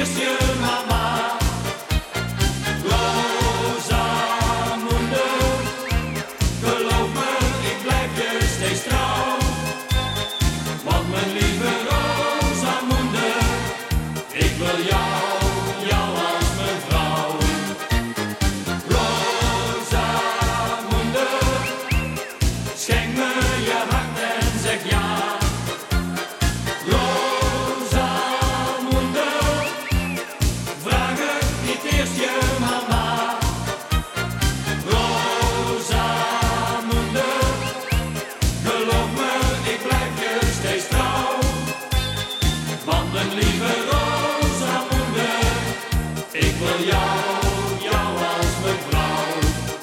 Is mama, Roza Moende, geloof me, ik blijf je steeds trouw. Want mijn lieve Roza ik wil jou, jou als mevrouw. Roza schenk me jou. mijn lieve Rosamunde, ik wil jou.